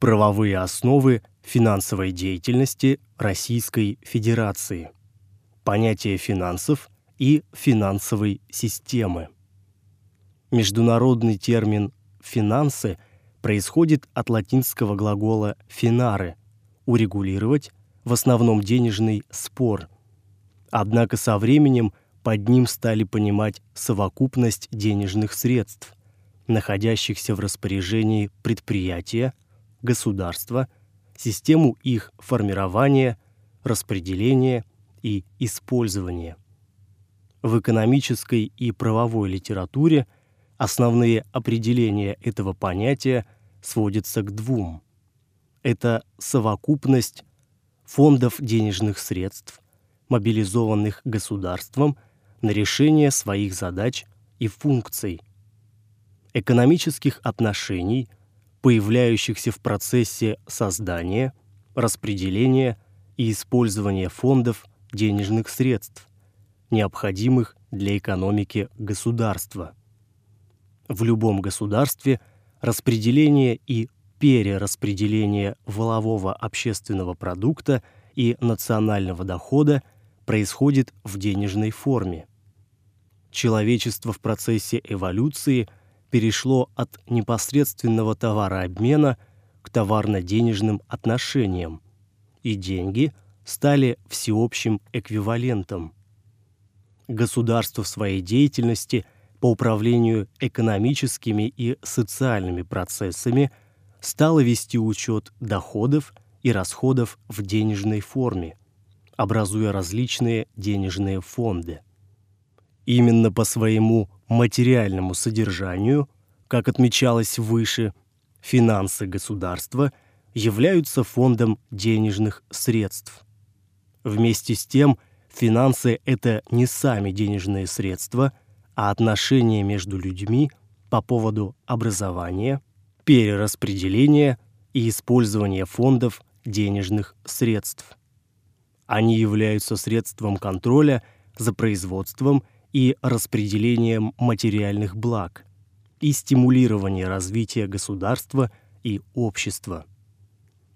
Правовые основы финансовой деятельности Российской Федерации. Понятие финансов и финансовой системы. Международный термин «финансы» происходит от латинского глагола «финаре» – урегулировать, в основном денежный спор. Однако со временем под ним стали понимать совокупность денежных средств, находящихся в распоряжении предприятия, государства, систему их формирования, распределения и использования. В экономической и правовой литературе основные определения этого понятия сводятся к двум. Это совокупность фондов денежных средств, мобилизованных государством на решение своих задач и функций, экономических отношений, появляющихся в процессе создания, распределения и использования фондов денежных средств, необходимых для экономики государства. В любом государстве распределение и перераспределение волового общественного продукта и национального дохода происходит в денежной форме. Человечество в процессе эволюции перешло от непосредственного товарообмена к товарно-денежным отношениям, и деньги стали всеобщим эквивалентом государство в своей деятельности по управлению экономическими и социальными процессами стало вести учет доходов и расходов в денежной форме, образуя различные денежные фонды. Именно по своему материальному содержанию, как отмечалось выше, финансы государства являются фондом денежных средств. Вместе с тем – Финансы – это не сами денежные средства, а отношения между людьми по поводу образования, перераспределения и использования фондов денежных средств. Они являются средством контроля за производством и распределением материальных благ и стимулирования развития государства и общества.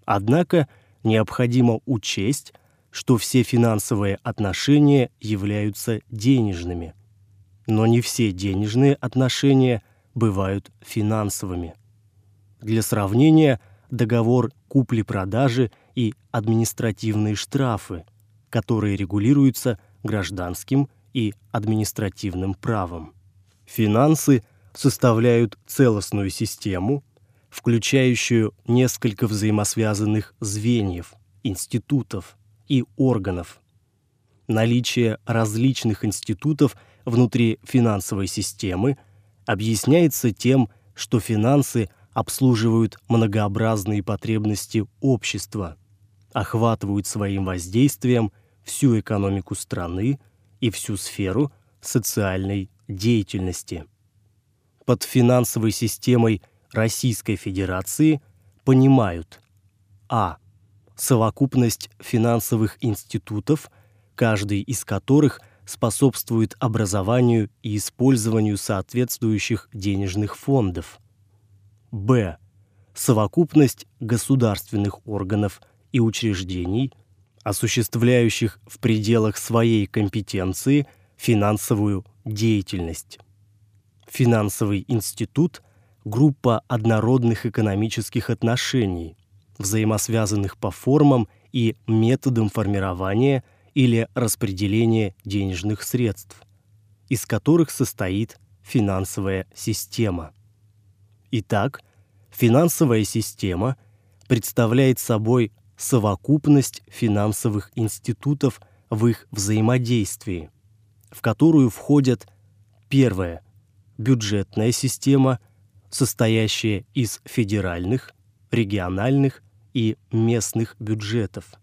Однако необходимо учесть, что все финансовые отношения являются денежными. Но не все денежные отношения бывают финансовыми. Для сравнения, договор купли-продажи и административные штрафы, которые регулируются гражданским и административным правом. Финансы составляют целостную систему, включающую несколько взаимосвязанных звеньев, институтов, и органов. Наличие различных институтов внутри финансовой системы объясняется тем, что финансы обслуживают многообразные потребности общества, охватывают своим воздействием всю экономику страны и всю сферу социальной деятельности. Под финансовой системой Российской Федерации понимают а совокупность финансовых институтов, каждый из которых способствует образованию и использованию соответствующих денежных фондов. Б. Совокупность государственных органов и учреждений, осуществляющих в пределах своей компетенции финансовую деятельность. Финансовый институт – группа однородных экономических отношений – взаимосвязанных по формам и методам формирования или распределения денежных средств, из которых состоит финансовая система. Итак, финансовая система представляет собой совокупность финансовых институтов в их взаимодействии, в которую входят первое бюджетная система, состоящая из федеральных, региональных и местных бюджетов.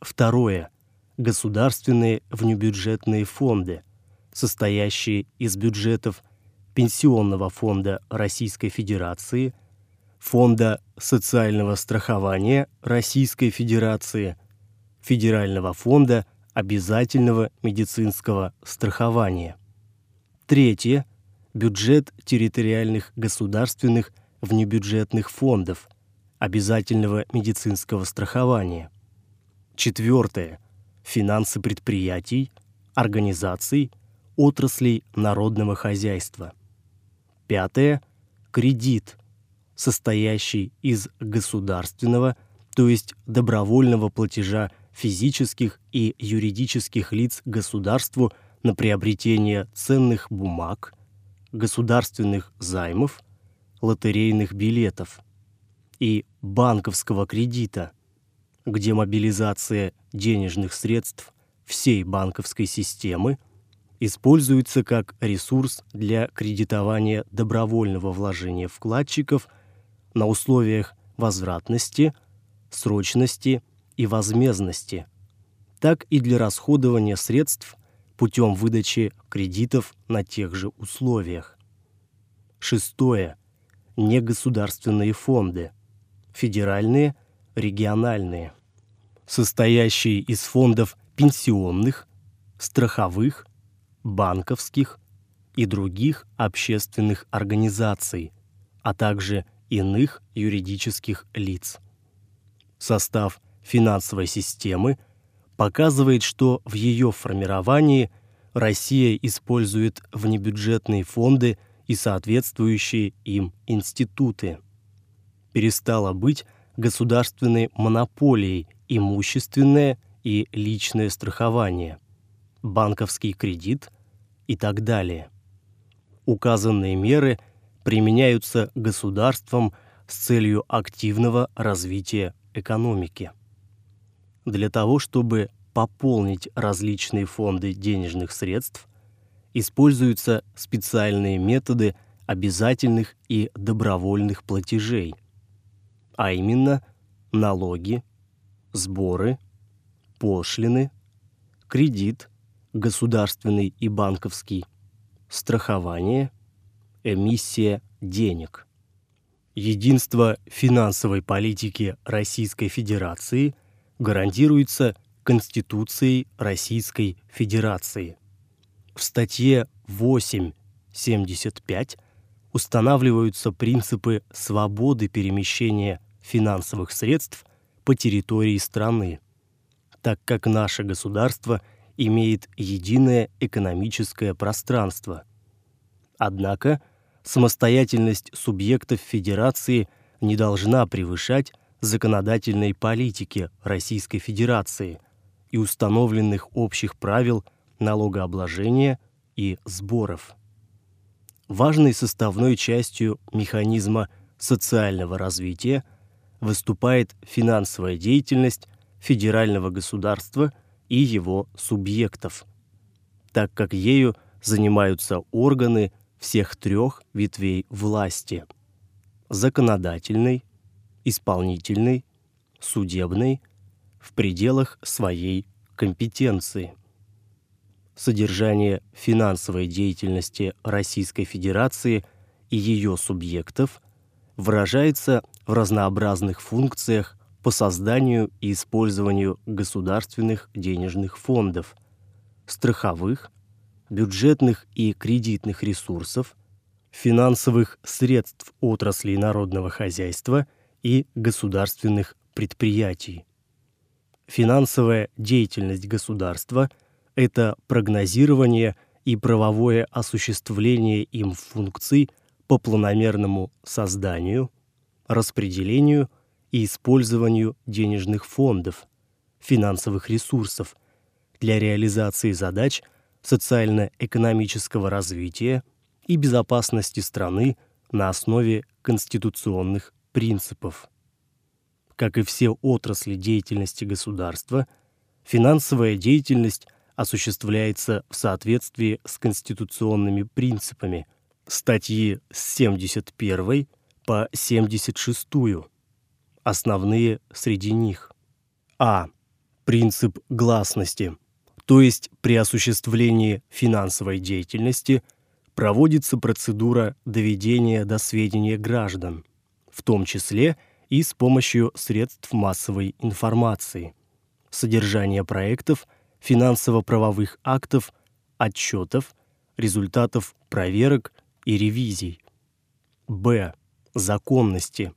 Второе. Государственные внебюджетные фонды, состоящие из бюджетов Пенсионного фонда Российской Федерации, Фонда социального страхования Российской Федерации, Федерального фонда обязательного медицинского страхования. Третье. Бюджет территориальных государственных внебюджетных фондов, обязательного медицинского страхования. Четвертое. Финансы предприятий, организаций, отраслей народного хозяйства. Пятое. Кредит, состоящий из государственного, то есть добровольного платежа физических и юридических лиц государству на приобретение ценных бумаг, государственных займов, лотерейных билетов и банковского кредита, где мобилизация денежных средств всей банковской системы используется как ресурс для кредитования добровольного вложения вкладчиков на условиях возвратности, срочности и возмездности, так и для расходования средств путем выдачи кредитов на тех же условиях. Шестое. Негосударственные фонды. Федеральные, региональные. Состоящие из фондов пенсионных, страховых, банковских и других общественных организаций, а также иных юридических лиц. Состав финансовой системы показывает, что в ее формировании Россия использует внебюджетные фонды и соответствующие им институты. Перестала быть государственной монополией имущественное и личное страхование, банковский кредит и так далее. Указанные меры применяются государством с целью активного развития экономики. Для того, чтобы пополнить различные фонды денежных средств, используются специальные методы обязательных и добровольных платежей, а именно налоги, сборы, пошлины, кредит, государственный и банковский, страхование, эмиссия денег. Единство финансовой политики Российской Федерации гарантируется Конституцией Российской Федерации. В статье 8.75 устанавливаются принципы свободы перемещения финансовых средств по территории страны, так как наше государство имеет единое экономическое пространство. Однако – самостоятельность субъектов Федерации не должна превышать законодательной политики Российской Федерации и установленных общих правил налогообложения и сборов. Важной составной частью механизма социального развития выступает финансовая деятельность федерального государства и его субъектов, так как ею занимаются органы всех трех ветвей власти – законодательной, исполнительной, судебной в пределах своей компетенции. Содержание финансовой деятельности Российской Федерации и ее субъектов выражается в разнообразных функциях по созданию и использованию государственных денежных фондов, страховых, бюджетных и кредитных ресурсов, финансовых средств отраслей народного хозяйства и государственных предприятий. Финансовая деятельность государства – это прогнозирование и правовое осуществление им функций по планомерному созданию, распределению и использованию денежных фондов, финансовых ресурсов для реализации задач – социально-экономического развития и безопасности страны на основе конституционных принципов. Как и все отрасли деятельности государства, финансовая деятельность осуществляется в соответствии с конституционными принципами статьи с 71 по 76. Основные среди них. А. Принцип гласности – то есть при осуществлении финансовой деятельности проводится процедура доведения до сведения граждан, в том числе и с помощью средств массовой информации, содержания проектов, финансово-правовых актов, отчетов, результатов проверок и ревизий. Б. Законности,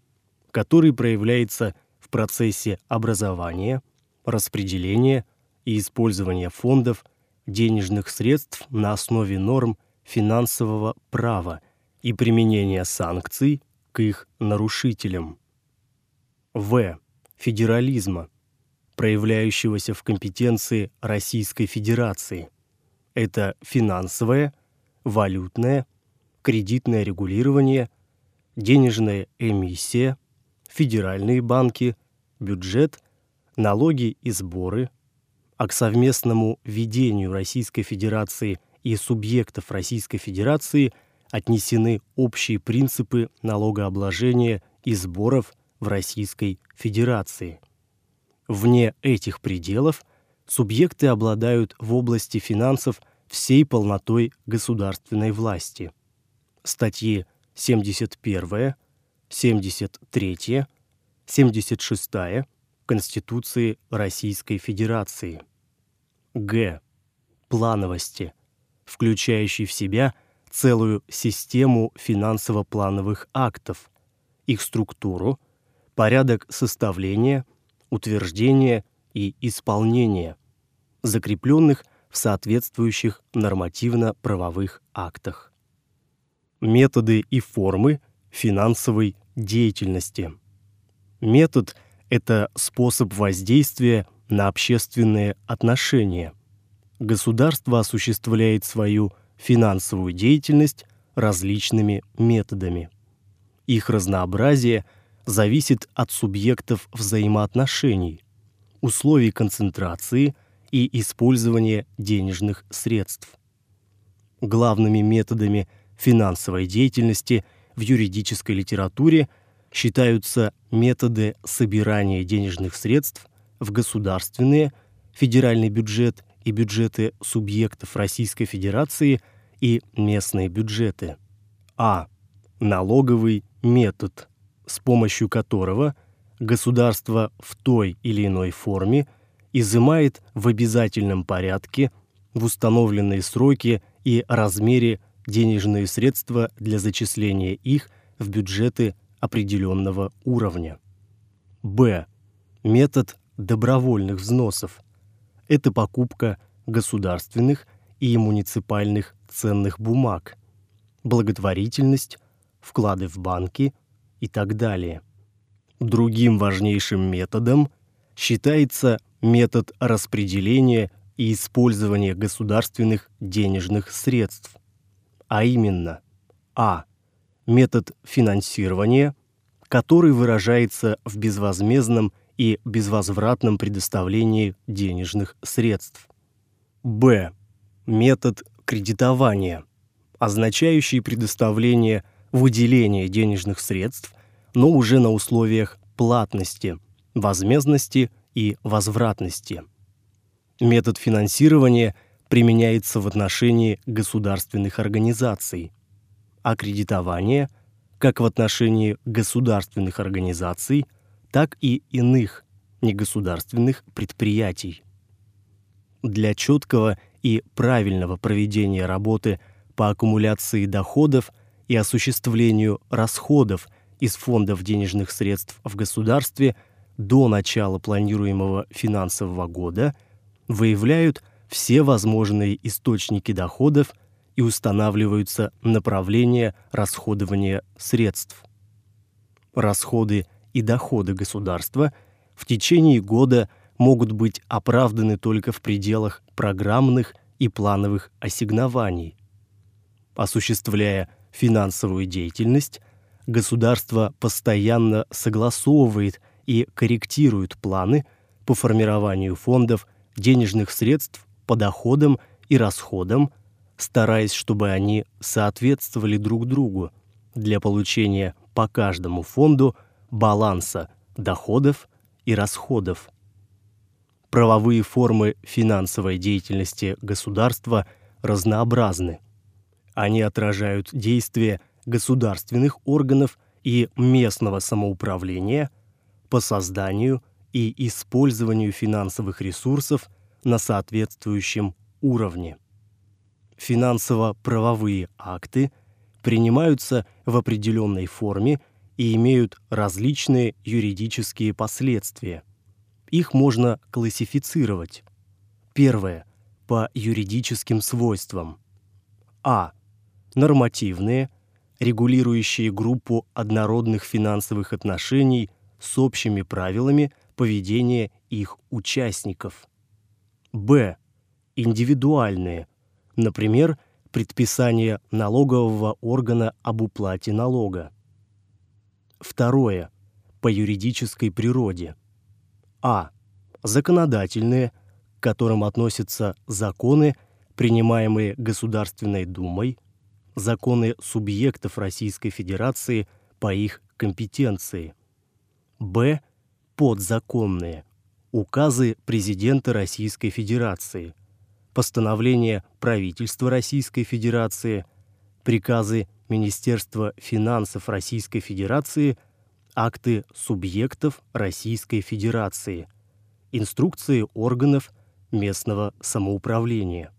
который проявляется в процессе образования, распределения и использования фондов денежных средств на основе норм финансового права и применения санкций к их нарушителям. В. Федерализма, проявляющегося в компетенции Российской Федерации. Это финансовое, валютное, кредитное регулирование, денежная эмиссия, федеральные банки, бюджет, налоги и сборы, а к совместному ведению Российской Федерации и субъектов Российской Федерации отнесены общие принципы налогообложения и сборов в Российской Федерации. Вне этих пределов субъекты обладают в области финансов всей полнотой государственной власти. Статьи 71, 73, 76 Конституции Российской Федерации. Г. Плановости, включающей в себя целую систему финансово-плановых актов, их структуру, порядок составления, утверждения и исполнения, закрепленных в соответствующих нормативно-правовых актах. Методы и формы финансовой деятельности. Метод – это способ воздействия на общественные отношения. Государство осуществляет свою финансовую деятельность различными методами. Их разнообразие зависит от субъектов взаимоотношений, условий концентрации и использования денежных средств. Главными методами финансовой деятельности в юридической литературе считаются методы собирания денежных средств в государственные, федеральный бюджет и бюджеты субъектов Российской Федерации и местные бюджеты. А. Налоговый метод, с помощью которого государство в той или иной форме изымает в обязательном порядке в установленные сроки и размере денежные средства для зачисления их в бюджеты определенного уровня. Б. Метод добровольных взносов. Это покупка государственных и муниципальных ценных бумаг, благотворительность, вклады в банки и так далее. Другим важнейшим методом считается метод распределения и использования государственных денежных средств – а именно а. Метод финансирования, который выражается в безвозмездном и безвозвратном предоставлении денежных средств. б. метод кредитования, означающий предоставление выделения денежных средств, но уже на условиях платности, возмездности и возвратности. Метод финансирования – применяется в отношении государственных организаций, а кредитование как в отношении государственных организаций, так и иных негосударственных предприятий. Для четкого и правильного проведения работы по аккумуляции доходов и осуществлению расходов из фондов денежных средств в государстве до начала планируемого финансового года выявляют все возможные источники доходов и устанавливаются направления расходования средств. Расходы и доходы государства в течение года могут быть оправданы только в пределах программных и плановых ассигнований. Осуществляя финансовую деятельность, государство постоянно согласовывает и корректирует планы по формированию фондов денежных средств по доходам и расходам, стараясь, чтобы они соответствовали друг другу для получения по каждому фонду баланса доходов и расходов. Правовые формы финансовой деятельности государства разнообразны. Они отражают действия государственных органов и местного самоуправления по созданию и использованию финансовых ресурсов на соответствующем уровне. Финансово-правовые акты принимаются в определенной форме и имеют различные юридические последствия. Их можно классифицировать. Первое. По юридическим свойствам. А. Нормативные, регулирующие группу однородных финансовых отношений с общими правилами поведения их участников. Б. Индивидуальные, например, предписание налогового органа об уплате налога. Второе. По юридической природе. А. Законодательные, к которым относятся законы, принимаемые Государственной Думой, законы субъектов Российской Федерации по их компетенции. Б. Подзаконные. Указы президента Российской Федерации, постановления правительства Российской Федерации, приказы Министерства финансов Российской Федерации, акты субъектов Российской Федерации, инструкции органов местного самоуправления.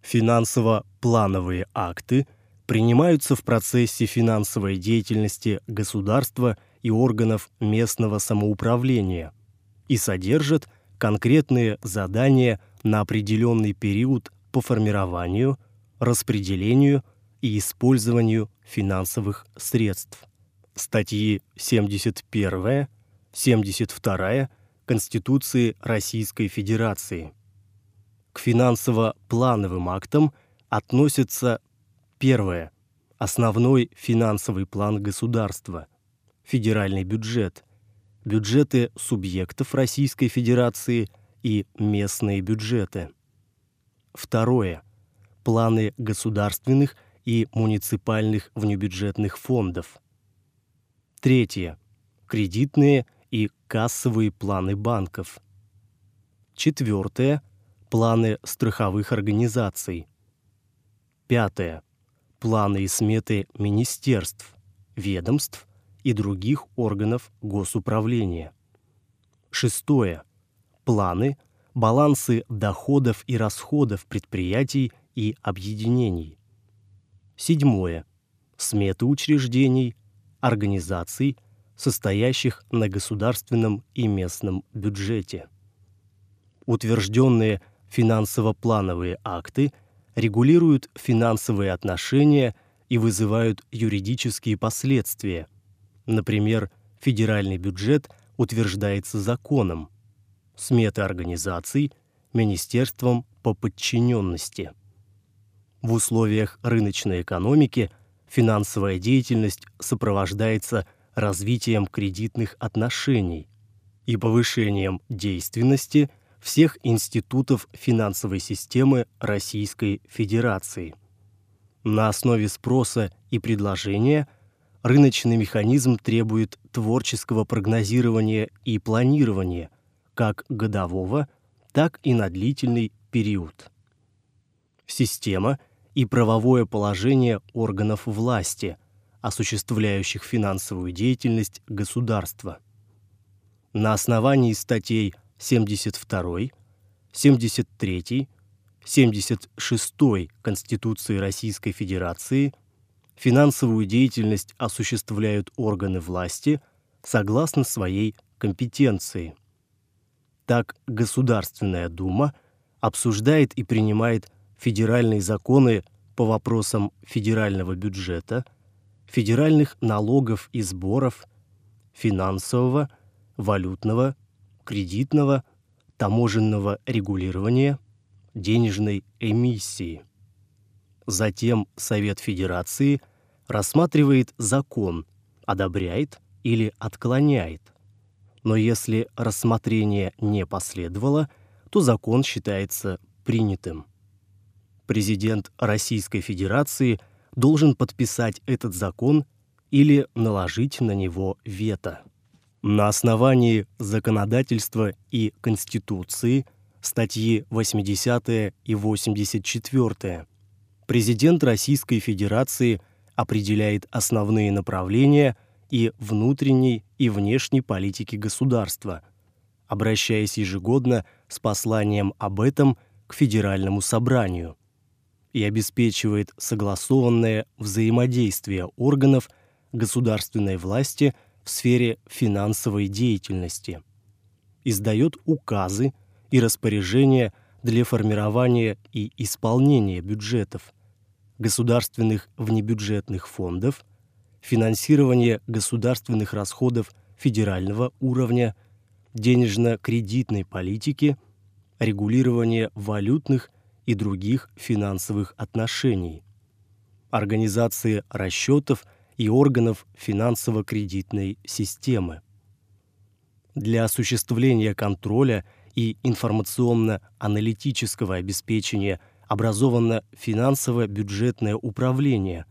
Финансово-плановые акты принимаются в процессе финансовой деятельности государства и органов местного самоуправления и содержат конкретные задания на определенный период по формированию, распределению и использованию финансовых средств. Статьи 71, 72 Конституции Российской Федерации. К финансово-плановым актам относятся первое основной финансовый план государства, федеральный бюджет, бюджеты субъектов Российской Федерации и местные бюджеты. Второе планы государственных и муниципальных внебюджетных фондов. Третье кредитные и кассовые планы банков. Четвертое планы страховых организаций. Пятое. Планы и сметы министерств, ведомств и других органов госуправления. Шестое. Планы, балансы доходов и расходов предприятий и объединений. Седьмое. Сметы учреждений, организаций, состоящих на государственном и местном бюджете. Утвержденные финансово-плановые акты регулируют финансовые отношения и вызывают юридические последствия. Например, федеральный бюджет утверждается законом, сметы организаций министерством по подчиненности. В условиях рыночной экономики финансовая деятельность сопровождается развитием кредитных отношений и повышением действенности всех институтов финансовой системы Российской Федерации. На основе спроса и предложения рыночный механизм требует творческого прогнозирования и планирования как годового, так и на длительный период. Система и правовое положение органов власти, осуществляющих финансовую деятельность государства. На основании статей 72, 73, 76 Конституции Российской Федерации финансовую деятельность осуществляют органы власти согласно своей компетенции. Так Государственная Дума обсуждает и принимает федеральные законы по вопросам федерального бюджета, федеральных налогов и сборов, финансового, валютного кредитного, таможенного регулирования, денежной эмиссии. Затем Совет Федерации рассматривает закон, одобряет или отклоняет. Но если рассмотрение не последовало, то закон считается принятым. Президент Российской Федерации должен подписать этот закон или наложить на него вето. На основании законодательства и Конституции, статьи 80 и 84, президент Российской Федерации определяет основные направления и внутренней и внешней политики государства, обращаясь ежегодно с посланием об этом к Федеральному собранию и обеспечивает согласованное взаимодействие органов государственной власти в сфере финансовой деятельности. Издает указы и распоряжения для формирования и исполнения бюджетов, государственных внебюджетных фондов, финансирования государственных расходов федерального уровня, денежно-кредитной политики, регулирования валютных и других финансовых отношений, организации расчетов и органов финансово-кредитной системы. Для осуществления контроля и информационно-аналитического обеспечения образовано финансово-бюджетное управление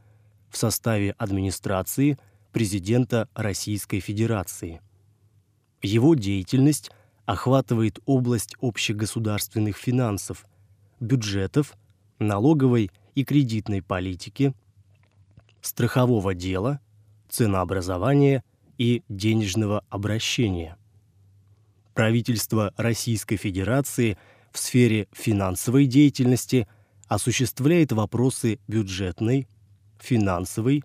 в составе администрации президента Российской Федерации. Его деятельность охватывает область общегосударственных финансов, бюджетов, налоговой и кредитной политики, страхового дела, ценообразования и денежного обращения. Правительство Российской Федерации в сфере финансовой деятельности осуществляет вопросы бюджетной, финансовой,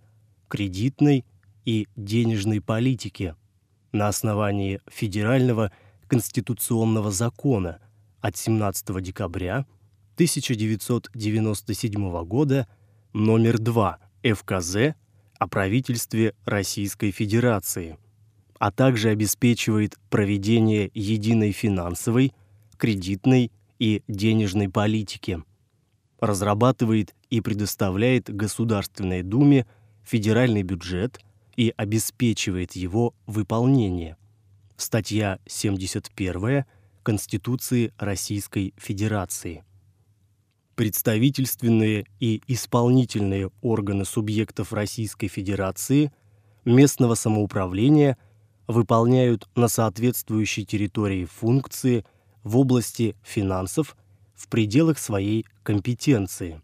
кредитной и денежной политики на основании федерального конституционного закона от 17 декабря 1997 года номер 2 ФКЗ о правительстве Российской Федерации, а также обеспечивает проведение единой финансовой, кредитной и денежной политики, разрабатывает и предоставляет Государственной Думе федеральный бюджет и обеспечивает его выполнение. Статья 71 Конституции Российской Федерации представительственные и исполнительные органы субъектов Российской Федерации, местного самоуправления выполняют на соответствующей территории функции в области финансов в пределах своей компетенции.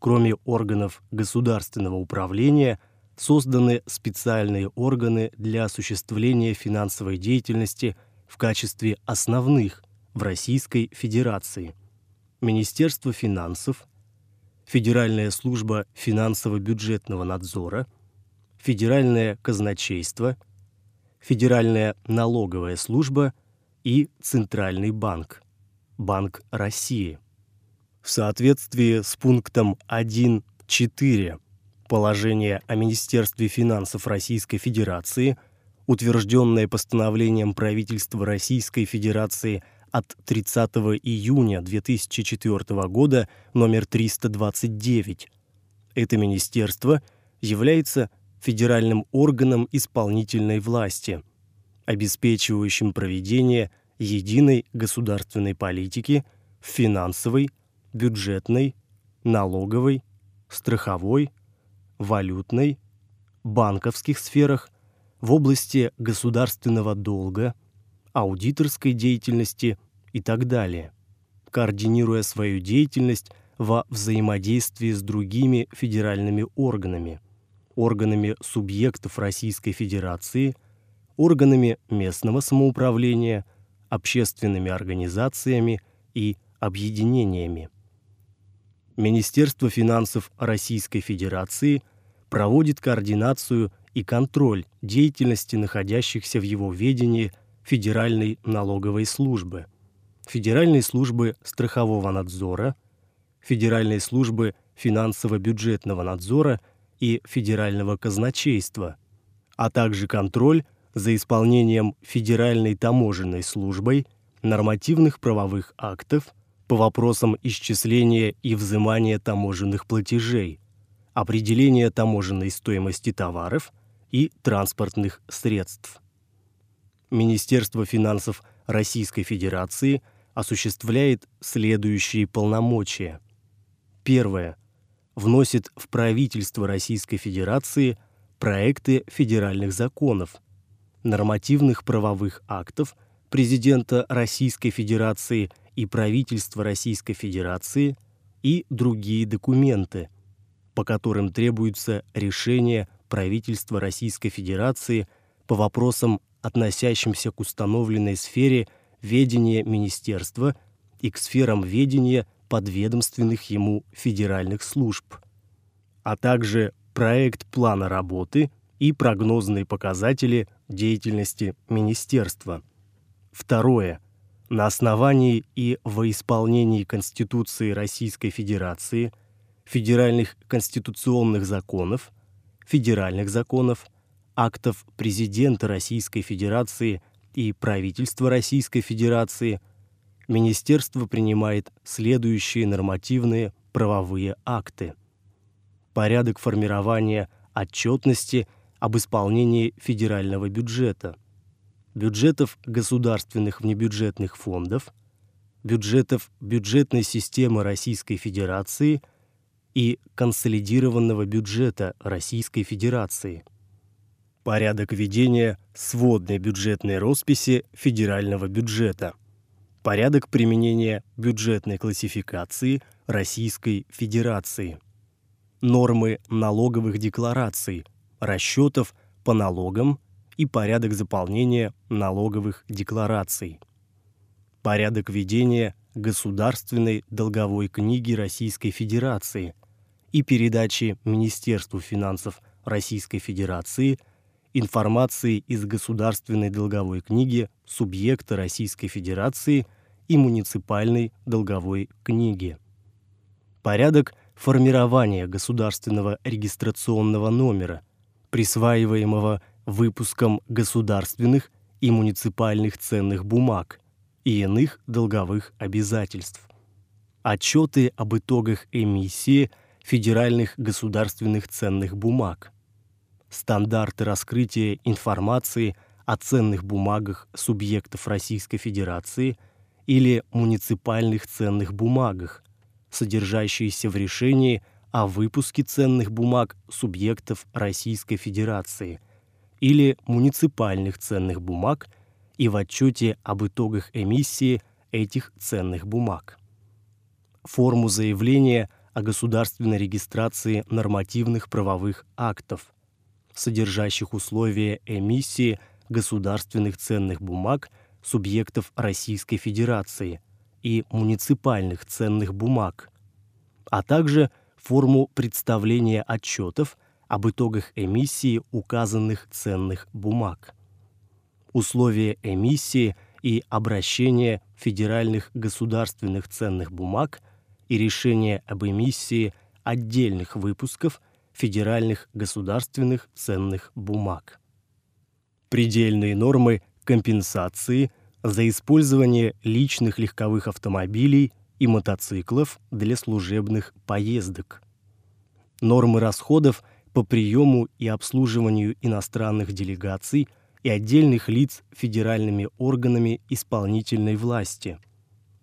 Кроме органов государственного управления, созданы специальные органы для осуществления финансовой деятельности в качестве основных в Российской Федерации – Министерство финансов, Федеральная служба финансово-бюджетного надзора, Федеральное казначейство, Федеральная налоговая служба и Центральный банк, Банк России. В соответствии с пунктом 1.4 положения о Министерстве финансов Российской Федерации, утвержденное постановлением правительства Российской Федерации – от 30 июня 2004 года номер 329. Это министерство является федеральным органом исполнительной власти, обеспечивающим проведение единой государственной политики финансовой, бюджетной, налоговой, страховой, валютной, банковских сферах, в области государственного долга – аудиторской деятельности и так далее, координируя свою деятельность во взаимодействии с другими федеральными органами, органами субъектов Российской Федерации, органами местного самоуправления, общественными организациями и объединениями. Министерство финансов Российской Федерации проводит координацию и контроль деятельности находящихся в его ведении – Федеральной налоговой службы, Федеральной службы страхового надзора, Федеральной службы финансово-бюджетного надзора и Федерального казначейства, а также контроль за исполнением Федеральной таможенной службой нормативных правовых актов по вопросам исчисления и взимания таможенных платежей, определения таможенной стоимости товаров и транспортных средств. Министерство финансов Российской Федерации осуществляет следующие полномочия. Первое. Вносит в правительство Российской Федерации проекты федеральных законов, нормативных правовых актов президента Российской Федерации и правительства Российской Федерации и другие документы, по которым требуется решение правительства Российской Федерации по вопросам относящимся к установленной сфере ведения министерства и к сферам ведения подведомственных ему федеральных служб, а также проект плана работы и прогнозные показатели деятельности министерства. Второе. На основании и во исполнении Конституции Российской Федерации, федеральных конституционных законов, федеральных законов, актов президента Российской Федерации и правительства Российской Федерации, министерство принимает следующие нормативные правовые акты. Порядок формирования отчетности об исполнении федерального бюджета, бюджетов государственных внебюджетных фондов, бюджетов бюджетной системы Российской Федерации и консолидированного бюджета Российской Федерации. Порядок ведения сводной бюджетной росписи федерального бюджета. Порядок применения бюджетной классификации Российской Федерации. Нормы налоговых деклараций – расчетов по налогам и порядок заполнения налоговых деклараций. Порядок ведения государственной долговой книги Российской Федерации и передачи Министерству финансов Российской Федерации информации из государственной долговой книги субъекта Российской Федерации и муниципальной долговой книги. Порядок формирования государственного регистрационного номера присваиваемого выпуском государственных и муниципальных ценных бумаг и иных долговых обязательств. Отчеты об итогах эмиссии федеральных государственных ценных бумаг. Стандарты раскрытия информации о ценных бумагах субъектов Российской Федерации или муниципальных ценных бумагах, содержащиеся в решении о выпуске ценных бумаг субъектов Российской Федерации или муниципальных ценных бумаг и в отчете об итогах эмиссии этих ценных бумаг. Форму заявления о государственной регистрации нормативных правовых актов, содержащих условия эмиссии государственных ценных бумаг субъектов Российской Федерации и муниципальных ценных бумаг, а также – форму представления отчетов об итогах эмиссии указанных ценных бумаг. Условия эмиссии и обращения федеральных государственных ценных бумаг и решения об эмиссии отдельных выпусков федеральных государственных ценных бумаг. Предельные нормы компенсации за использование личных легковых автомобилей и мотоциклов для служебных поездок. Нормы расходов по приему и обслуживанию иностранных делегаций и отдельных лиц федеральными органами исполнительной власти,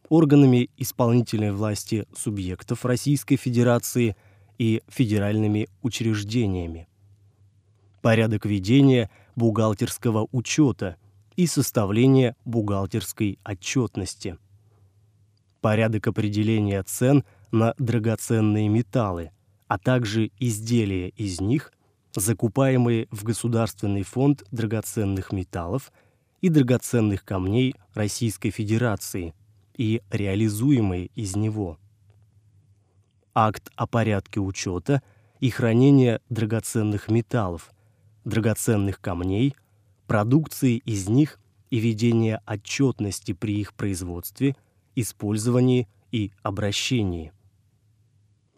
органами исполнительной власти субъектов Российской Федерации и федеральными учреждениями. Порядок ведения бухгалтерского учета и составления бухгалтерской отчетности – порядок определения цен на драгоценные металлы, а также изделия из них, закупаемые в Государственный фонд драгоценных металлов и драгоценных камней Российской Федерации и реализуемые из него. Акт о порядке учета и хранения драгоценных металлов, драгоценных камней, продукции из них и ведения отчетности при их производстве – использовании и обращении.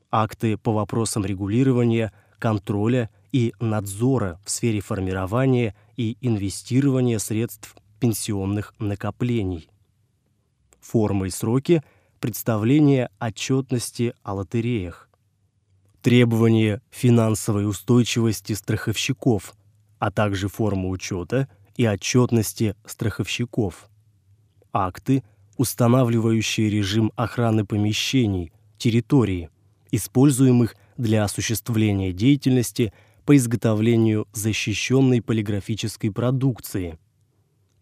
Акты по вопросам регулирования, контроля и надзора в сфере формирования и инвестирования средств пенсионных накоплений. Формы и сроки представления отчетности о лотереях. Требования финансовой устойчивости страховщиков, а также формы учета и отчетности страховщиков. Акты – устанавливающие режим охраны помещений, территории, используемых для осуществления деятельности по изготовлению защищенной полиграфической продукции,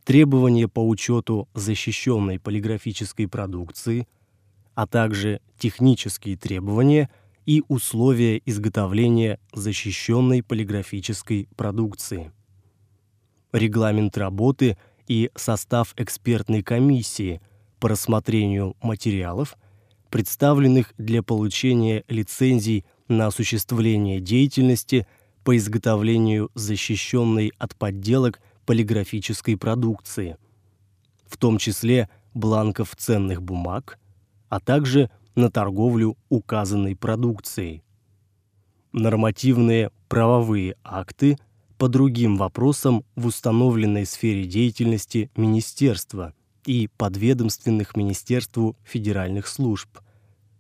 требования по учету защищенной полиграфической продукции, а также технические требования и условия изготовления защищенной полиграфической продукции. Регламент работы и состав экспертной комиссии – по рассмотрению материалов, представленных для получения лицензий на осуществление деятельности по изготовлению защищенной от подделок полиграфической продукции, в том числе бланков ценных бумаг, а также на торговлю указанной продукцией. Нормативные правовые акты по другим вопросам в установленной сфере деятельности министерства и подведомственных министерству федеральных служб,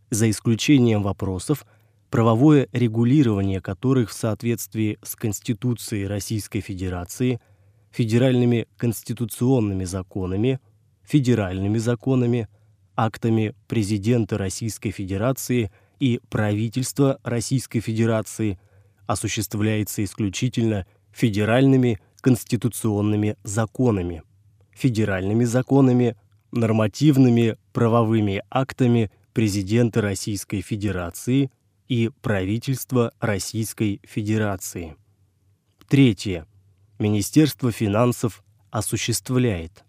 за исключением вопросов, правовое регулирование которых в соответствии с Конституцией Российской Федерации, федеральными конституционными законами, федеральными законами, актами президента Российской Федерации и правительства Российской Федерации осуществляется исключительно федеральными конституционными законами, федеральными законами, нормативными правовыми актами президента Российской Федерации и правительства Российской Федерации. Третье. Министерство финансов осуществляет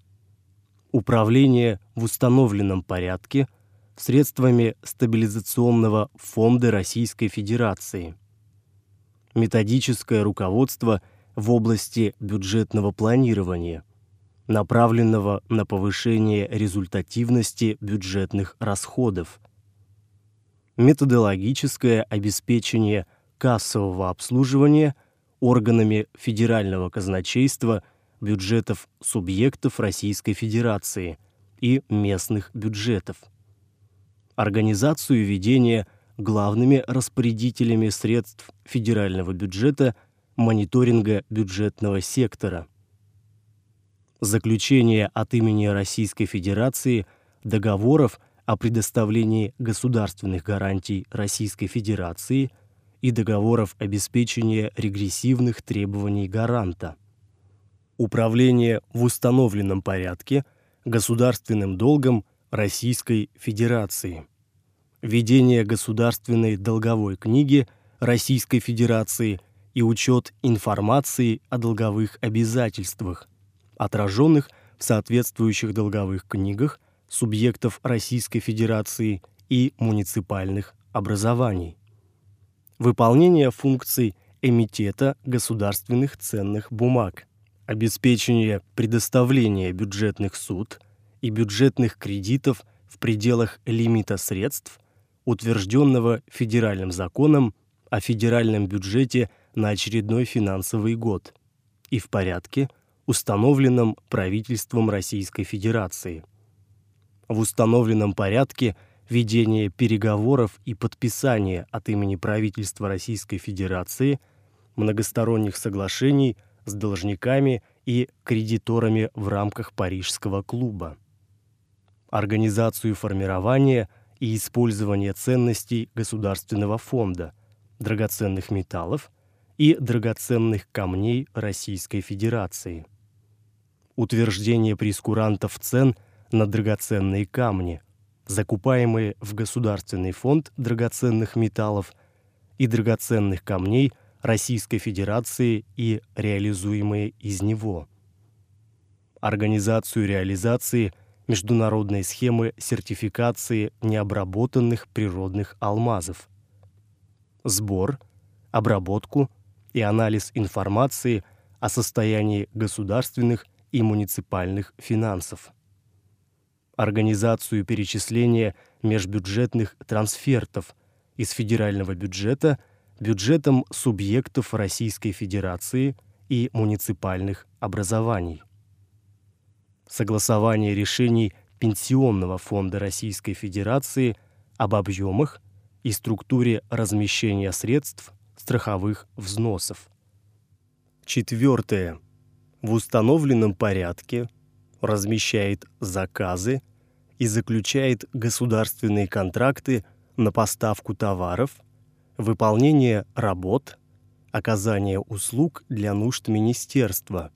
управление в установленном порядке средствами стабилизационного фонда Российской Федерации, методическое руководство в области бюджетного планирования, направленного на повышение результативности бюджетных расходов, методологическое обеспечение кассового обслуживания органами федерального казначейства – бюджетов субъектов Российской Федерации и местных бюджетов. Организацию ведения главными распорядителями средств федерального бюджета мониторинга бюджетного сектора. Заключение от имени Российской Федерации договоров о предоставлении государственных гарантий Российской Федерации и договоров обеспечения регрессивных требований гаранта. Управление в установленном порядке государственным долгом Российской Федерации, ведение государственной долговой книги Российской Федерации и учет информации о долговых обязательствах, отраженных в соответствующих долговых книгах субъектов Российской Федерации и муниципальных образований. Выполнение функций эмитета государственных ценных бумаг – обеспечение предоставления бюджетных суд и бюджетных кредитов в пределах лимита средств, утвержденного федеральным законом о федеральном бюджете на очередной финансовый год и в порядке, установленном правительством Российской Федерации. В установленном порядке ведение переговоров и подписание от имени правительства Российской Федерации многосторонних соглашений с должниками и кредиторами в рамках Парижского клуба. Организацию формирования и использования ценностей Государственного фонда, драгоценных металлов и драгоценных камней Российской Федерации. Утверждение прескурантов цен на драгоценные камни, закупаемые в Государственный фонд драгоценных металлов и драгоценных камней – Российской Федерации и реализуемые из него. Организацию реализации международной схемы сертификации необработанных природных алмазов. Сбор, обработку и анализ информации о состоянии государственных и муниципальных финансов. Организацию перечисления межбюджетных трансфертов из федерального бюджета – бюджетом субъектов Российской Федерации и муниципальных образований. Согласование решений Пенсионного фонда Российской Федерации об объемах и структуре размещения средств страховых взносов. Четвертое. В установленном порядке размещает заказы и заключает государственные контракты на поставку товаров – выполнение работ, оказание услуг для нужд министерства,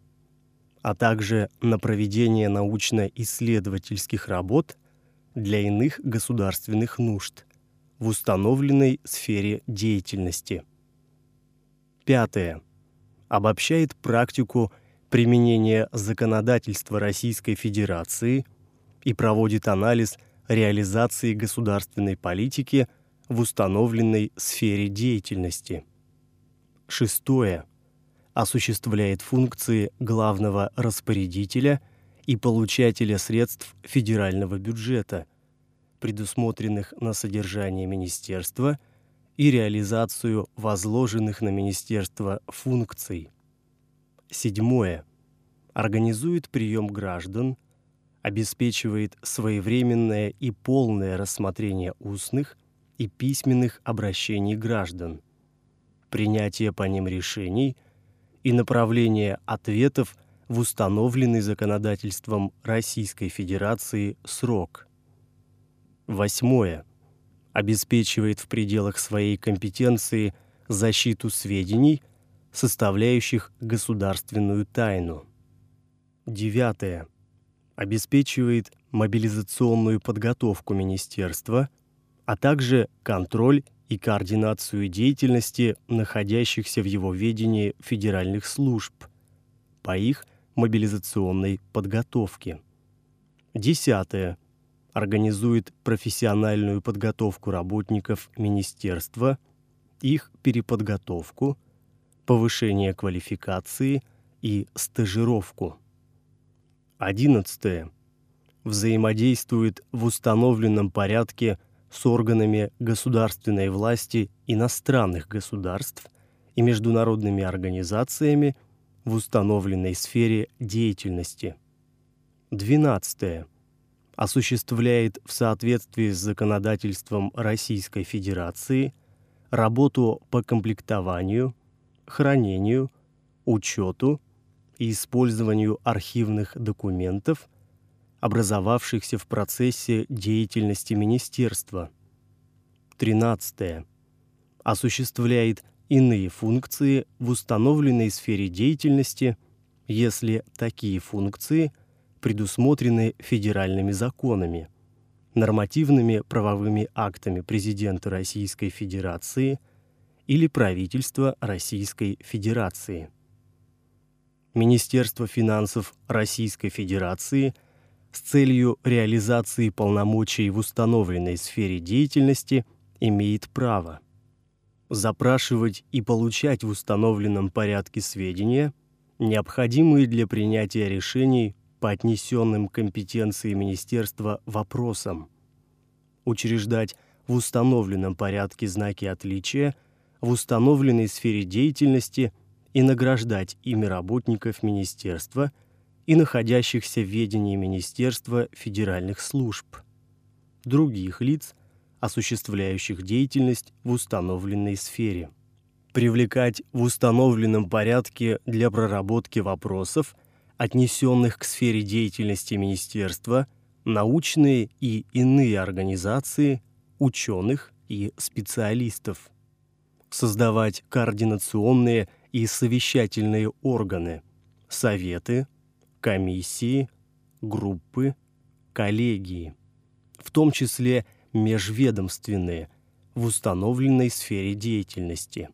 а также на проведение научно-исследовательских работ для иных государственных нужд в установленной сфере деятельности. Пятое. Обобщает практику применения законодательства Российской Федерации и проводит анализ реализации государственной политики – в установленной сфере деятельности. Шестое. Осуществляет функции главного распорядителя и получателя средств федерального бюджета, предусмотренных на содержание министерства и реализацию возложенных на министерство функций. Седьмое. Организует прием граждан, обеспечивает своевременное и полное рассмотрение устных и письменных обращений граждан, принятие по ним решений и направление ответов в установленный законодательством Российской Федерации срок. Восьмое. Обеспечивает в пределах своей компетенции защиту сведений, составляющих государственную тайну. Девятое. Обеспечивает мобилизационную подготовку министерства, а также контроль и координацию деятельности находящихся в его ведении федеральных служб по их мобилизационной подготовке. Десятое. Организует профессиональную подготовку работников министерства, их переподготовку, повышение квалификации и стажировку. Одиннадцатое. Взаимодействует в установленном порядке с органами государственной власти иностранных государств и международными организациями в установленной сфере деятельности. 12. Осуществляет в соответствии с законодательством Российской Федерации работу по комплектованию, хранению, учету и использованию архивных документов, образовавшихся в процессе деятельности министерства. 13. Осуществляет иные функции в установленной сфере деятельности, если такие функции предусмотрены федеральными законами, нормативными правовыми актами президента Российской Федерации или правительства Российской Федерации. Министерство финансов Российской Федерации с целью реализации полномочий в установленной сфере деятельности имеет право запрашивать и получать в установленном порядке сведения, необходимые для принятия решений по отнесенным компетенции министерства вопросам, учреждать в установленном порядке знаки отличия в установленной сфере деятельности и награждать ими работников министерства и находящихся в ведении министерства федеральных служб, других лиц, осуществляющих деятельность в установленной сфере. Привлекать в установленном порядке для проработки вопросов, отнесенных к сфере деятельности министерства, научные и иные организации, ученых и специалистов. Создавать координационные и совещательные органы, советы, комиссии, группы, коллегии, в том числе межведомственные в установленной сфере деятельности.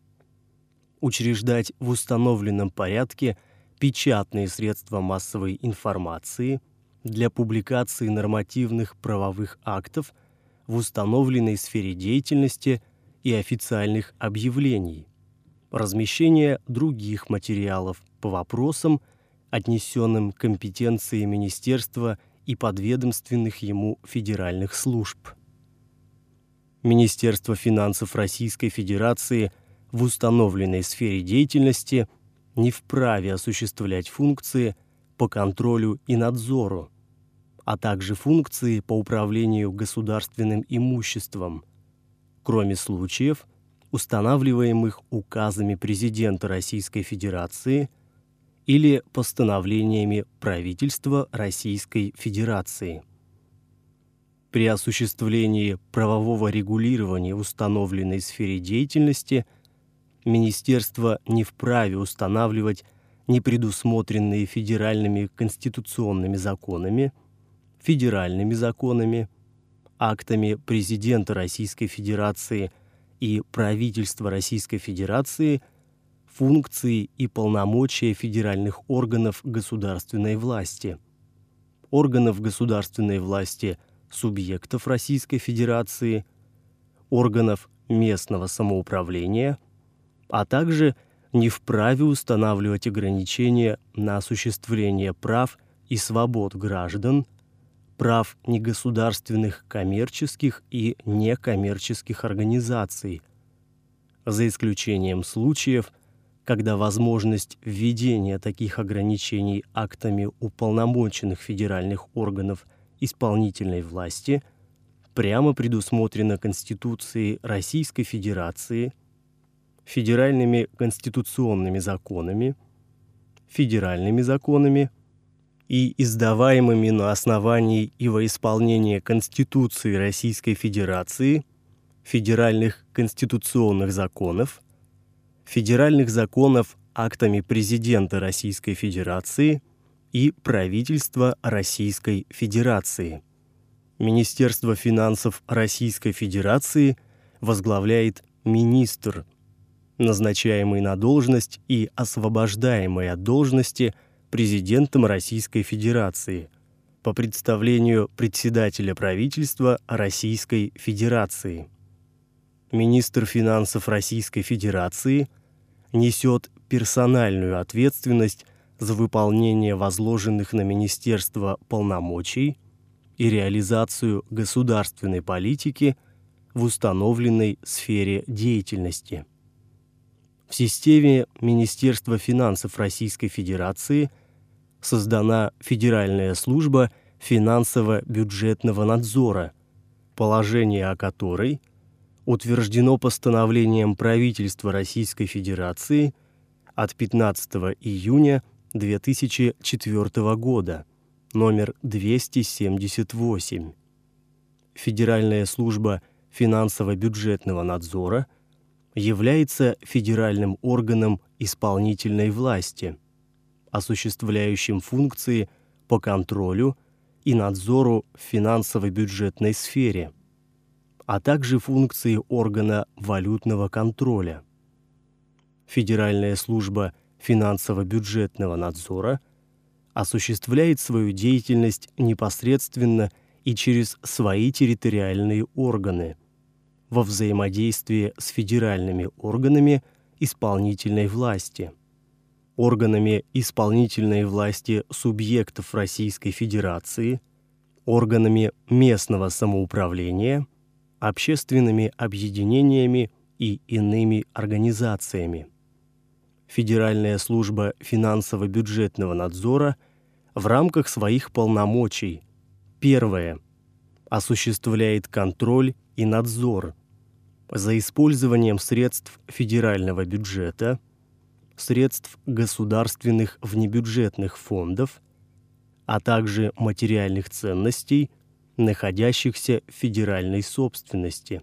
Учреждать в установленном порядке печатные средства массовой информации для публикации нормативных правовых актов в установленной сфере деятельности и официальных объявлений, размещение других материалов по вопросам, отнесенным к компетенции министерства и подведомственных ему федеральных служб. Министерство финансов Российской Федерации в установленной сфере деятельности не вправе осуществлять функции по контролю и надзору, а также функции по управлению государственным имуществом, кроме случаев, устанавливаемых указами президента Российской Федерации или постановлениями правительства Российской Федерации. При осуществлении правового регулирования в установленной сфере деятельности министерство не вправе устанавливать непредусмотренные федеральными конституционными законами, федеральными законами, актами президента Российской Федерации и правительства Российской Федерации функции и полномочия федеральных органов государственной власти, органов государственной власти – субъектов Российской Федерации, органов местного самоуправления, а также не вправе устанавливать ограничения на осуществление прав и свобод граждан, прав негосударственных коммерческих и некоммерческих организаций, за исключением случаев, когда возможность введения таких ограничений актами уполномоченных федеральных органов исполнительной власти прямо предусмотрена Конституцией Российской Федерации, федеральными конституционными законами, федеральными законами и издаваемыми на основании и во исполнение Конституции Российской Федерации, федеральных конституционных законов, федеральных законов актами президента Российской Федерации и правительства Российской Федерации. Министерство финансов Российской Федерации возглавляет министр, назначаемый на должность и освобождаемый от должности – президентом Российской Федерации по представлению председателя правительства Российской Федерации. Министр финансов Российской Федерации несет персональную ответственность за выполнение возложенных на министерство полномочий и реализацию государственной политики в установленной сфере деятельности. В системе Министерства финансов Российской Федерации создана Федеральная служба финансово-бюджетного надзора, положение о которой утверждено постановлением правительства Российской Федерации от 15 июня 2004 года, номер 278. Федеральная служба финансово-бюджетного надзора – является федеральным органом исполнительной власти, осуществляющим функции по контролю и надзору в финансово-бюджетной сфере, а также функции органа валютного контроля. Федеральная служба финансово-бюджетного надзора осуществляет свою деятельность непосредственно и через свои территориальные органы – во взаимодействии с федеральными органами исполнительной власти, органами исполнительной власти субъектов Российской Федерации, органами местного самоуправления, общественными объединениями и иными организациями. Федеральная служба финансово-бюджетного надзора в рамках своих полномочий. Первое. Осуществляет контроль и надзор за использованием средств федерального бюджета, средств государственных внебюджетных фондов, а также материальных ценностей, находящихся в федеральной собственности.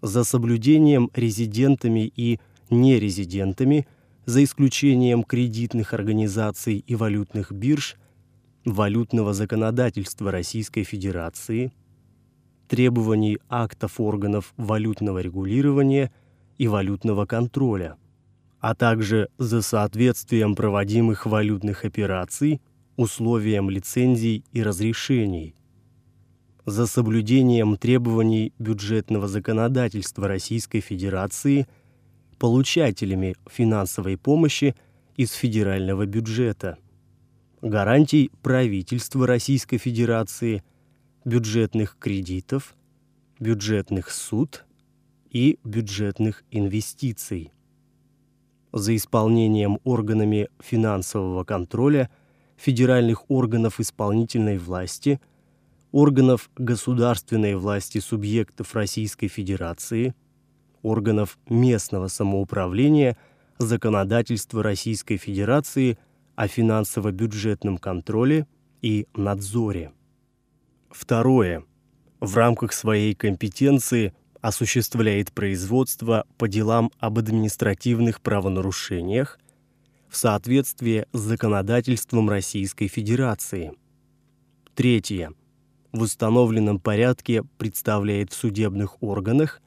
За соблюдением резидентами и нерезидентами, за исключением кредитных организаций и валютных бирж, валютного законодательства Российской Федерации – требований актов органов валютного регулирования и валютного контроля, а также за соответствием проводимых валютных операций условиям лицензий и разрешений, за соблюдением требований бюджетного законодательства Российской Федерации получателями финансовой помощи из федерального бюджета, гарантий правительства Российской Федерации – бюджетных кредитов, бюджетных суд и бюджетных инвестиций. За исполнением органами финансового контроля федеральных органов исполнительной власти, органов государственной власти субъектов Российской Федерации, органов местного самоуправления, законодательства Российской Федерации о финансово-бюджетном контроле и надзоре. Второе. В рамках своей компетенции осуществляет производство по делам об административных правонарушениях в соответствии с законодательством Российской Федерации. Третье. В установленном порядке представляет в судебных органах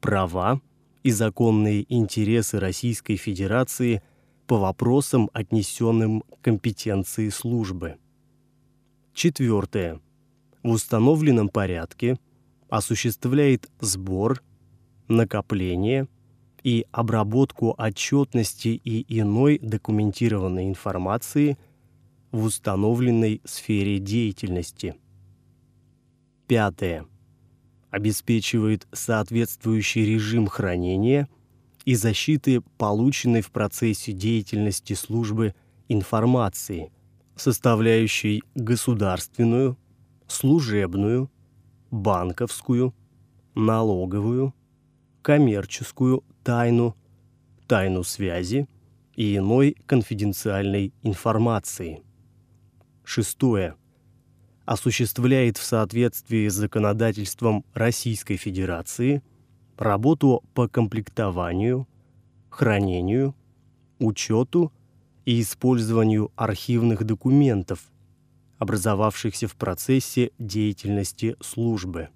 права и законные интересы Российской Федерации по вопросам, отнесенным к компетенции службы. Четвертое в установленном порядке осуществляет сбор, накопление и обработку отчетности и иной документированной информации в установленной сфере деятельности. Пятое. Обеспечивает соответствующий режим хранения и защиты полученной в процессе деятельности службы информации, составляющей государственную, служебную, банковскую, налоговую, коммерческую тайну, тайну связи и иной конфиденциальной информации. Шестое. Осуществляет в соответствии с законодательством Российской Федерации работу по комплектованию, хранению, учету и использованию архивных документов, образовавшихся в процессе деятельности службы.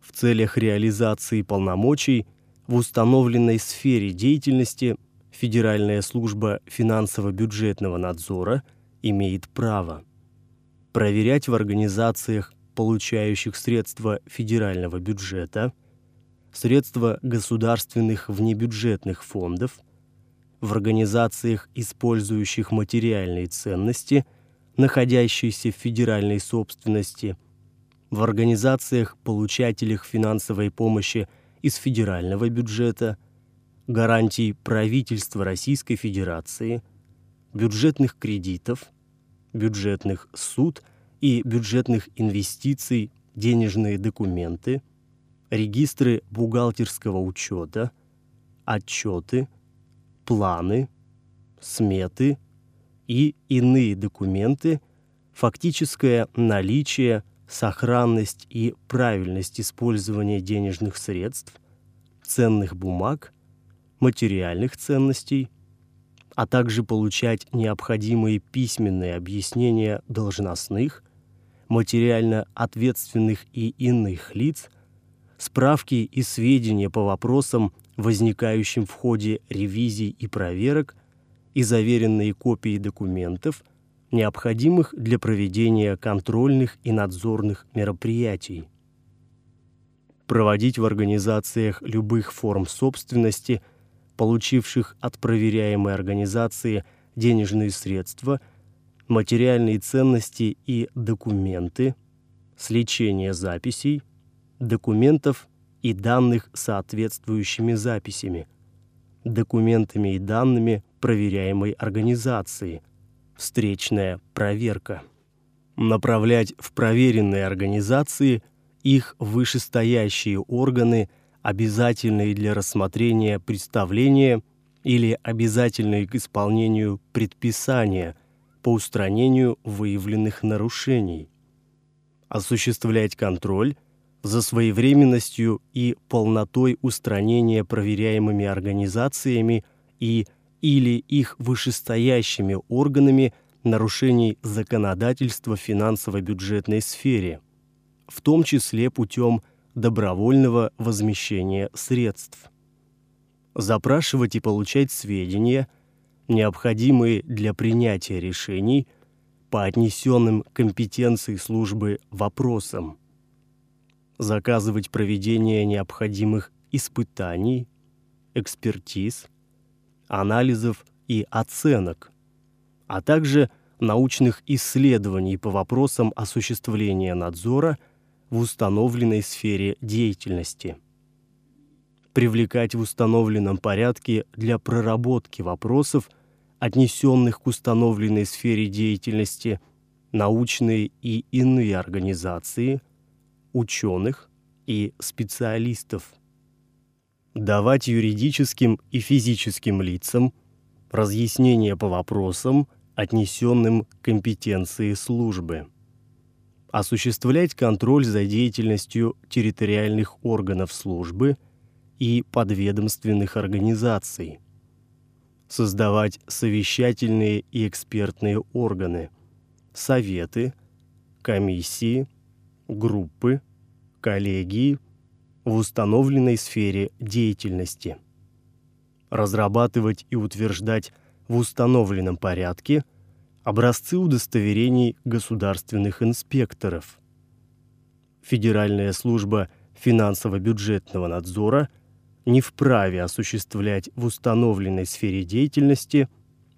В целях реализации полномочий в установленной сфере деятельности Федеральная служба финансово-бюджетного надзора имеет право проверять в организациях, получающих средства федерального бюджета, средства государственных внебюджетных фондов, в организациях, использующих материальные ценности, находящиеся в федеральной собственности, в организациях, получателях финансовой помощи – из федерального бюджета, гарантий правительства Российской Федерации, бюджетных кредитов, бюджетных суд и бюджетных инвестиций, денежные документы, регистры бухгалтерского учета, отчеты, планы, сметы и иные документы, фактическое наличие – сохранность и правильность использования денежных средств, ценных бумаг, материальных ценностей, а также получать необходимые письменные объяснения должностных, материально ответственных и иных лиц, справки и сведения по вопросам, возникающим в ходе ревизий и проверок, и заверенные копии документов – необходимых для проведения контрольных и надзорных мероприятий. Проводить в организациях любых форм собственности, получивших от проверяемой организации денежные средства, материальные ценности и документы, сличение записей, документов и данных соответствующими записями, документами и данными проверяемой организации – встречная проверка. Направлять в проверенные организации их вышестоящие органы, обязательные для рассмотрения представления или обязательные к исполнению предписания по устранению выявленных нарушений. Осуществлять контроль за своевременностью и полнотой устранения проверяемыми организациями и или их вышестоящими органами нарушений законодательства в финансово-бюджетной сфере, в том числе путем добровольного возмещения средств. Запрашивать и получать сведения, необходимые для принятия решений по отнесенным компетенции службы вопросам. Заказывать проведение необходимых испытаний, экспертиз – анализов и оценок, а также научных исследований по вопросам осуществления надзора в установленной сфере деятельности. Привлекать в установленном порядке для проработки вопросов, отнесенных к установленной сфере деятельности, научные и иные организации, ученых и специалистов – давать юридическим и физическим лицам разъяснения по вопросам, отнесенным к компетенции службы, осуществлять контроль за деятельностью территориальных органов службы и подведомственных организаций, создавать совещательные и экспертные органы, советы, комиссии, группы, коллегии – в установленной сфере деятельности. Разрабатывать и утверждать в установленном порядке образцы удостоверений государственных инспекторов. Федеральная служба финансово-бюджетного надзора не вправе осуществлять в установленной сфере деятельности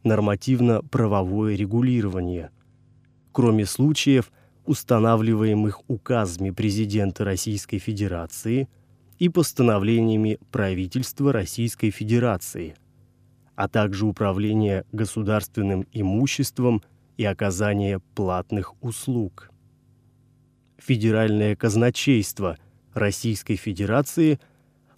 нормативно-правовое регулирование, кроме случаев, устанавливаемых указами президента Российской Федерации и постановлениями правительства Российской Федерации, а также управление государственным имуществом и оказание платных услуг. Федеральное казначейство Российской Федерации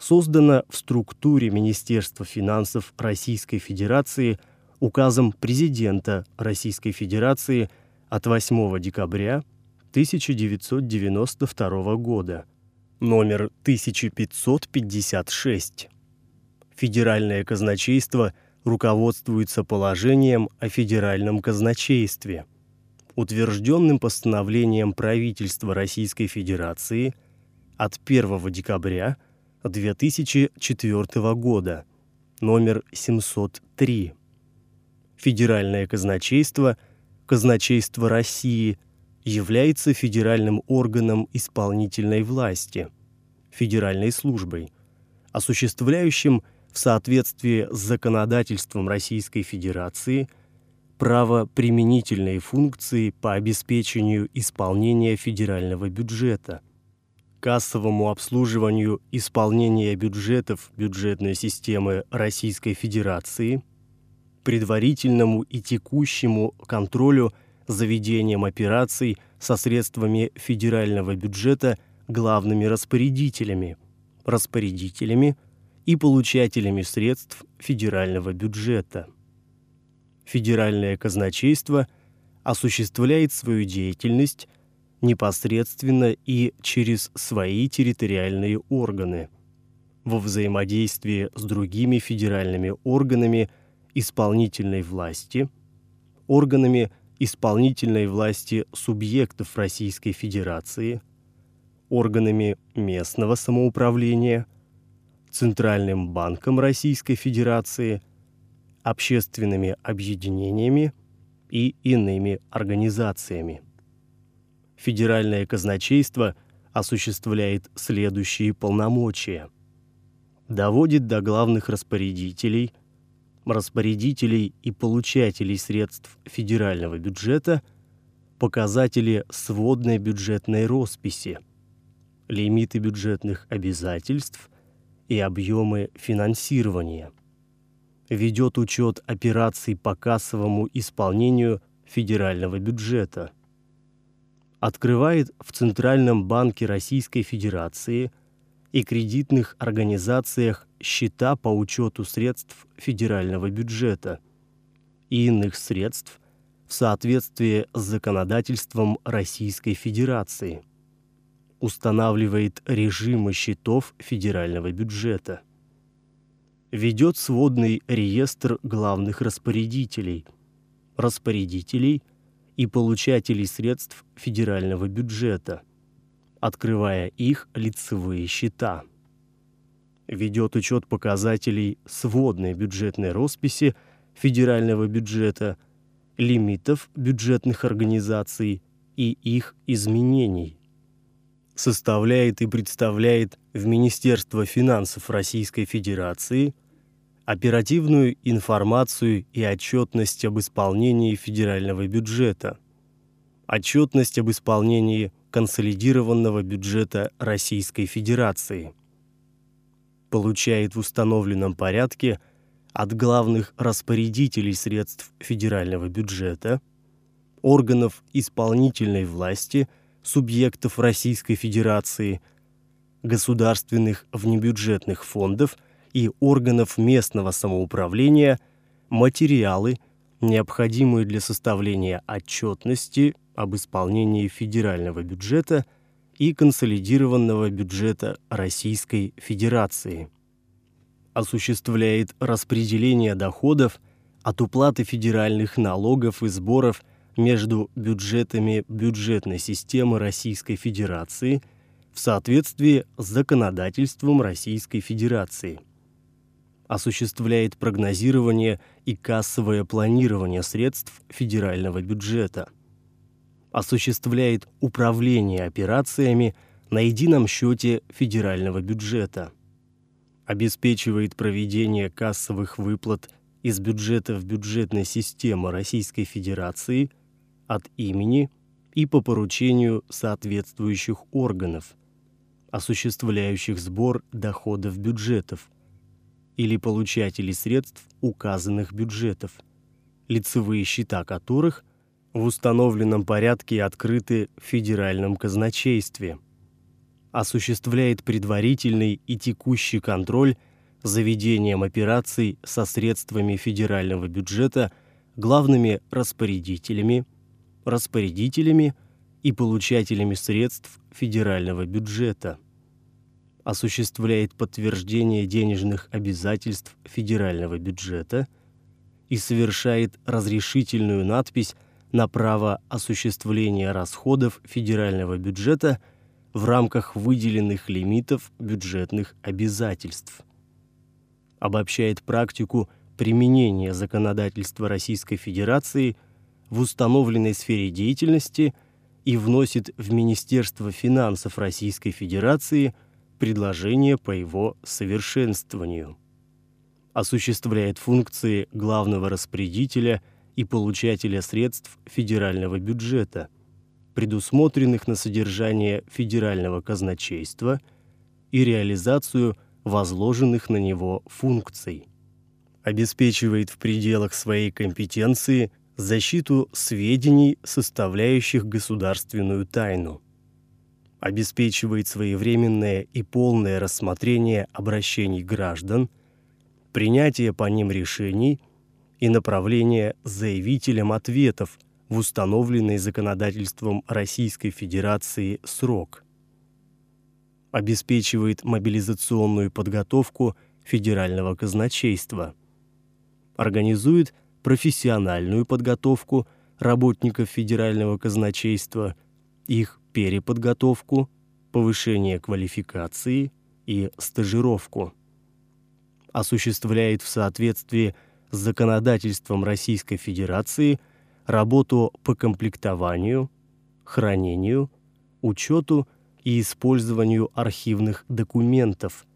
создано в структуре Министерства финансов Российской Федерации указом президента Российской Федерации от 8 декабря 1992 года, номер 1556. Федеральное казначейство руководствуется положением о федеральном казначействе – утвержденным постановлением правительства Российской Федерации от 1 декабря 2004 года, номер 703. Федеральное казначейство, казначейство России, является федеральным органом исполнительной власти, федеральной службой, осуществляющим в соответствии с законодательством Российской Федерации – правоприменительные функции по обеспечению исполнения федерального бюджета, кассовому обслуживанию исполнения бюджетов бюджетной системы Российской Федерации, предварительному и текущему контролю за ведением операций со средствами федерального бюджета главными распорядителями, распорядителями и получателями средств федерального бюджета – федеральное казначейство осуществляет свою деятельность непосредственно и через свои территориальные органы. Во взаимодействии с другими федеральными органами исполнительной власти, органами исполнительной власти субъектов Российской Федерации, органами местного самоуправления, Центральным банком Российской Федерации – общественными объединениями и иными организациями. Федеральное казначейство осуществляет следующие полномочия. Доводит до главных распорядителей, распорядителей и получателей средств федерального бюджета показатели сводной бюджетной росписи, лимиты бюджетных обязательств и объемы финансирования – ведет учет операций по кассовому исполнению федерального бюджета, открывает в Центральном банке Российской Федерации и кредитных организациях счета по учету средств федерального бюджета и иных средств в соответствии с законодательством Российской Федерации, устанавливает режимы счетов федерального бюджета – ведет сводный реестр главных распорядителей, распорядителей и получателей средств федерального бюджета, открывая их лицевые счета. Ведет учет показателей сводной бюджетной росписи федерального бюджета, лимитов бюджетных организаций и их изменений составляет и представляет в Министерство финансов Российской Федерации оперативную информацию и отчетность об исполнении федерального бюджета, отчетность об исполнении консолидированного бюджета Российской Федерации, получает в установленном порядке от главных распорядителей средств федерального бюджета, органов исполнительной власти – субъектов Российской Федерации, государственных внебюджетных фондов и органов местного самоуправления материалы, необходимые для составления отчетности об исполнении федерального бюджета и консолидированного бюджета Российской Федерации. Осуществляет распределение доходов от уплаты федеральных налогов и сборов между бюджетами бюджетной системы Российской Федерации в соответствии с законодательством Российской Федерации. Осуществляет прогнозирование и кассовое планирование средств федерального бюджета. Осуществляет управление операциями на едином счете федерального бюджета. обеспечивает проведение кассовых выплат из бюджета в бюджетной системы Российской Федерации от имени и по поручению соответствующих органов, осуществляющих сбор доходов бюджетов или получателей средств указанных бюджетов, лицевые счета которых в установленном порядке открыты в федеральном казначействе, осуществляет предварительный и текущий контроль за ведением операций со средствами федерального бюджета главными распорядителями, распорядителями и получателями средств федерального бюджета, осуществляет подтверждение денежных обязательств федерального бюджета и совершает разрешительную надпись на право осуществления расходов федерального бюджета в рамках выделенных лимитов бюджетных обязательств. Обобщает практику применения законодательства Российской Федерации в установленной сфере деятельности и вносит в Министерство финансов Российской Федерации предложения по его совершенствованию. Осуществляет функции главного распорядителя – и получателя средств федерального бюджета, предусмотренных на содержание федерального казначейства и реализацию возложенных на него функций. Обеспечивает в пределах своей компетенции защиту сведений, составляющих государственную тайну. Обеспечивает своевременное и полное рассмотрение обращений граждан, принятие по ним решений – и направление заявителям ответов в установленный законодательством Российской Федерации срок. Обеспечивает мобилизационную подготовку федерального казначейства. Организует профессиональную подготовку работников федерального казначейства, их переподготовку, повышение квалификации и стажировку. Осуществляет в соответствии с с законодательством Российской Федерации работу по комплектованию, хранению, учету и использованию архивных документов,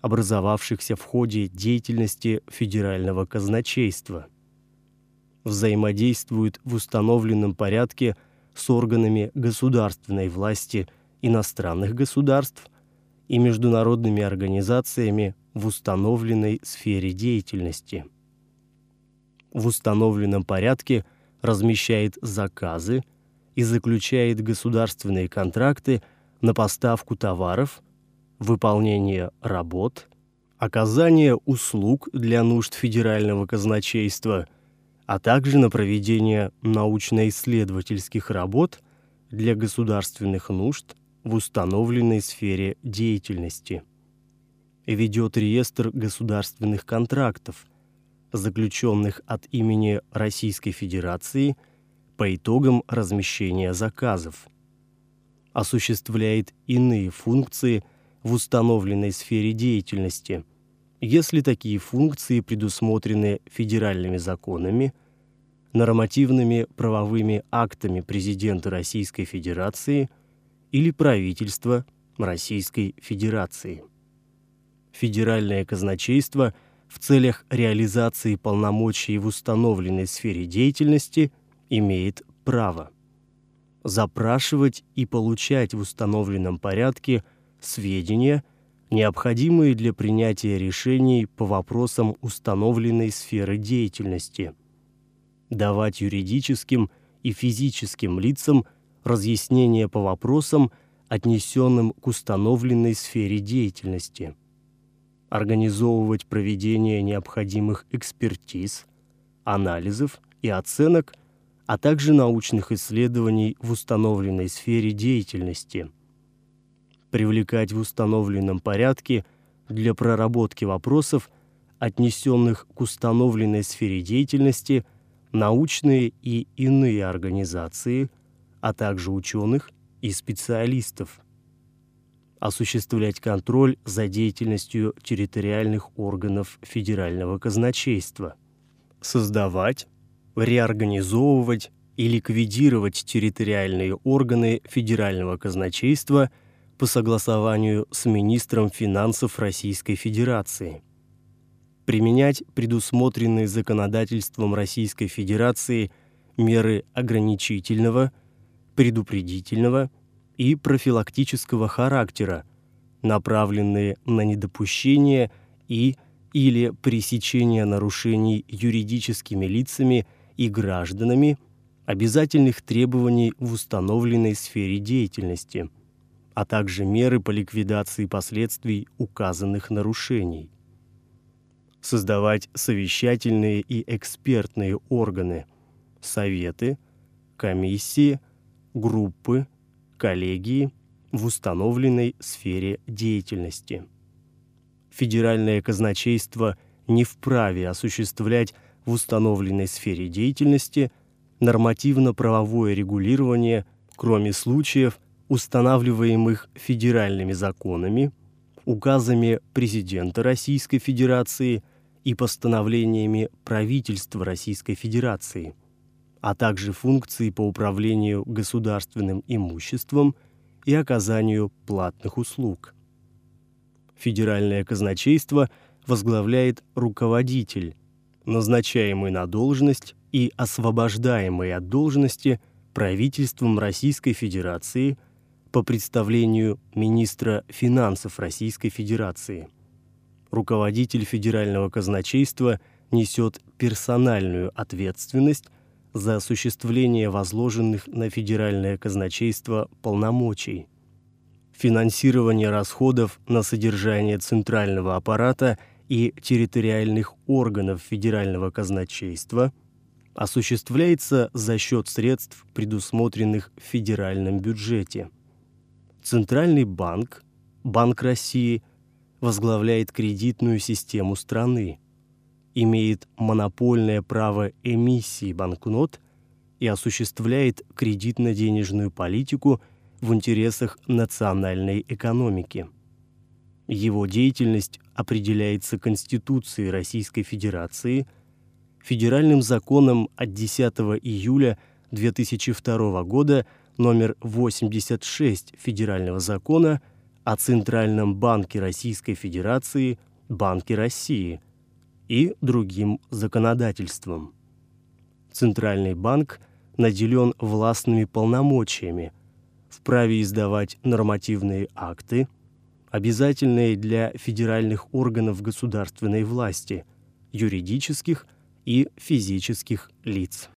образовавшихся в ходе деятельности Федерального казначейства. Взаимодействует в установленном порядке с органами государственной власти иностранных государств и международными организациями в установленной сфере деятельности в установленном порядке размещает заказы и заключает государственные контракты на поставку товаров, выполнение работ, оказание услуг для нужд федерального казначейства, а также на проведение научно-исследовательских работ для государственных нужд в установленной сфере деятельности. Ведет реестр государственных контрактов – заключенных от имени Российской Федерации по итогам размещения заказов. Осуществляет иные функции в установленной сфере деятельности, если такие функции предусмотрены федеральными законами, нормативными правовыми актами президента Российской Федерации или правительства Российской Федерации. Федеральное казначейство – в целях реализации полномочий в установленной сфере деятельности имеет право запрашивать и получать в установленном порядке сведения, необходимые для принятия решений по вопросам установленной сферы деятельности, давать юридическим и физическим лицам разъяснения по вопросам, отнесенным к установленной сфере деятельности – организовывать проведение необходимых экспертиз, анализов и оценок, а также научных исследований в установленной сфере деятельности, привлекать в установленном порядке для проработки вопросов, отнесенных к установленной сфере деятельности, научные и иные организации, а также ученых и специалистов осуществлять контроль за деятельностью территориальных органов федерального казначейства, создавать, реорганизовывать и ликвидировать территориальные органы федерального казначейства по согласованию с министром финансов Российской Федерации. Применять предусмотренные законодательством Российской Федерации меры ограничительного, предупредительного и профилактического характера, направленные на недопущение и или пресечение нарушений юридическими лицами и гражданами обязательных требований в установленной сфере деятельности, а также меры по ликвидации последствий указанных нарушений. Создавать совещательные и экспертные органы, советы, комиссии, группы, коллегии в установленной сфере деятельности. Федеральное казначейство не вправе осуществлять в установленной сфере деятельности нормативно-правовое регулирование, кроме случаев, устанавливаемых федеральными законами, указами президента Российской Федерации и постановлениями правительства Российской Федерации, а также функции по управлению государственным имуществом и оказанию платных услуг. Федеральное казначейство возглавляет руководитель, назначаемый на должность и освобождаемый от должности правительством Российской Федерации по представлению министра финансов Российской Федерации. Руководитель Федерального казначейства несет персональную ответственность за осуществление возложенных на Федеральное казначейство полномочий. Финансирование расходов на содержание центрального аппарата и территориальных органов Федерального казначейства осуществляется за счет средств, предусмотренных в федеральном бюджете. Центральный банк, Банк России, возглавляет кредитную систему страны, имеет монопольное право эмиссии банкнот и осуществляет кредитно-денежную политику в интересах национальной экономики – его деятельность определяется Конституцией Российской Федерации, Федеральным законом от 10 июля 2002 года номер 86 Федерального закона о Центральном банке Российской Федерации, Банке России и другим законодательством. Центральный банк наделен властными полномочиями, вправе издавать нормативные акты – обязательные для федеральных органов государственной власти, юридических и физических лиц.